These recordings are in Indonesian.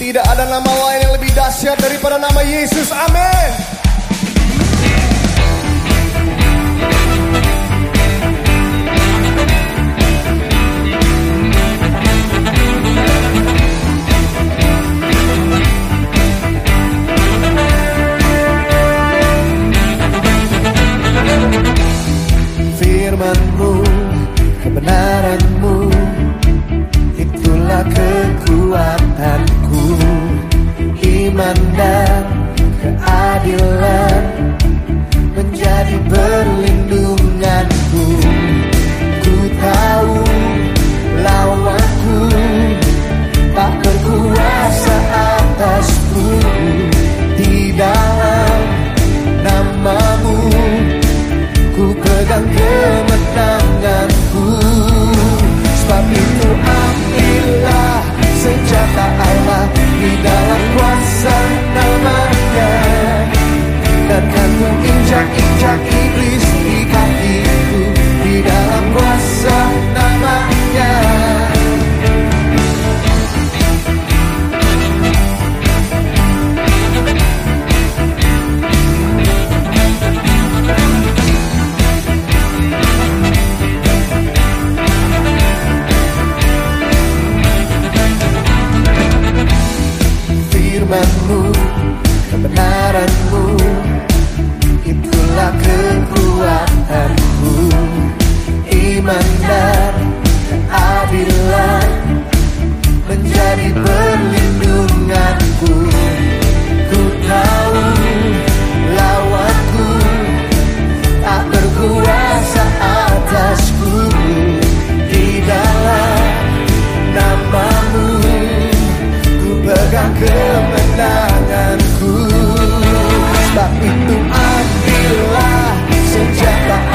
Tidak ada nama lain yang lebih dahsyat daripada nama Yesus. Amin. Firmanmu, Iman dan keadilan Menjadi perlindunganku. Ku tahu lawanku Tak berkuasa atasku. Di dalam namamu Ku pegang kemenanganku Itulah senjata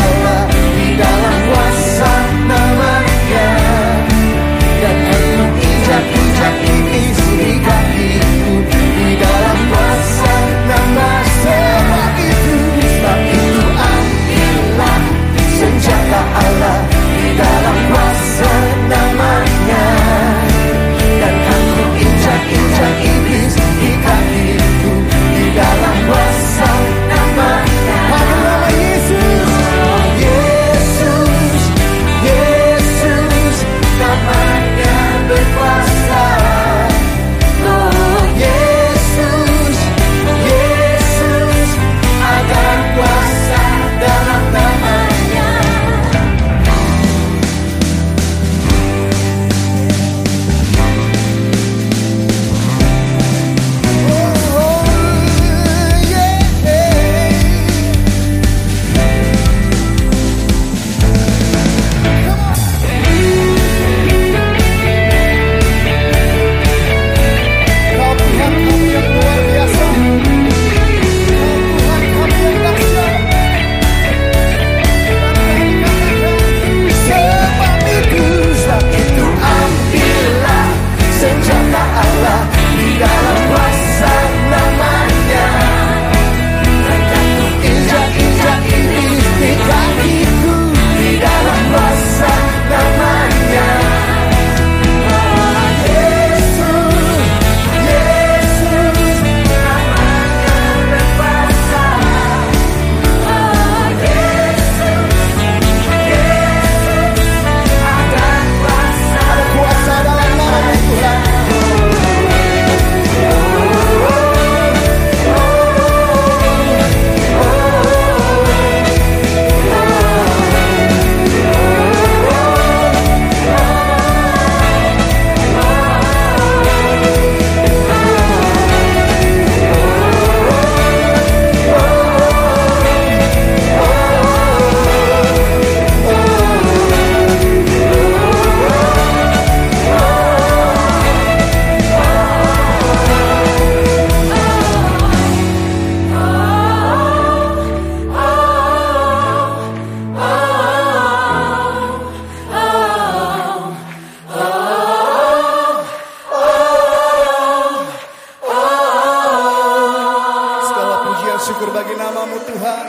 Bagi namamu Tuhan.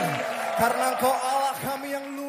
Karena engkau Allah kami yang luar.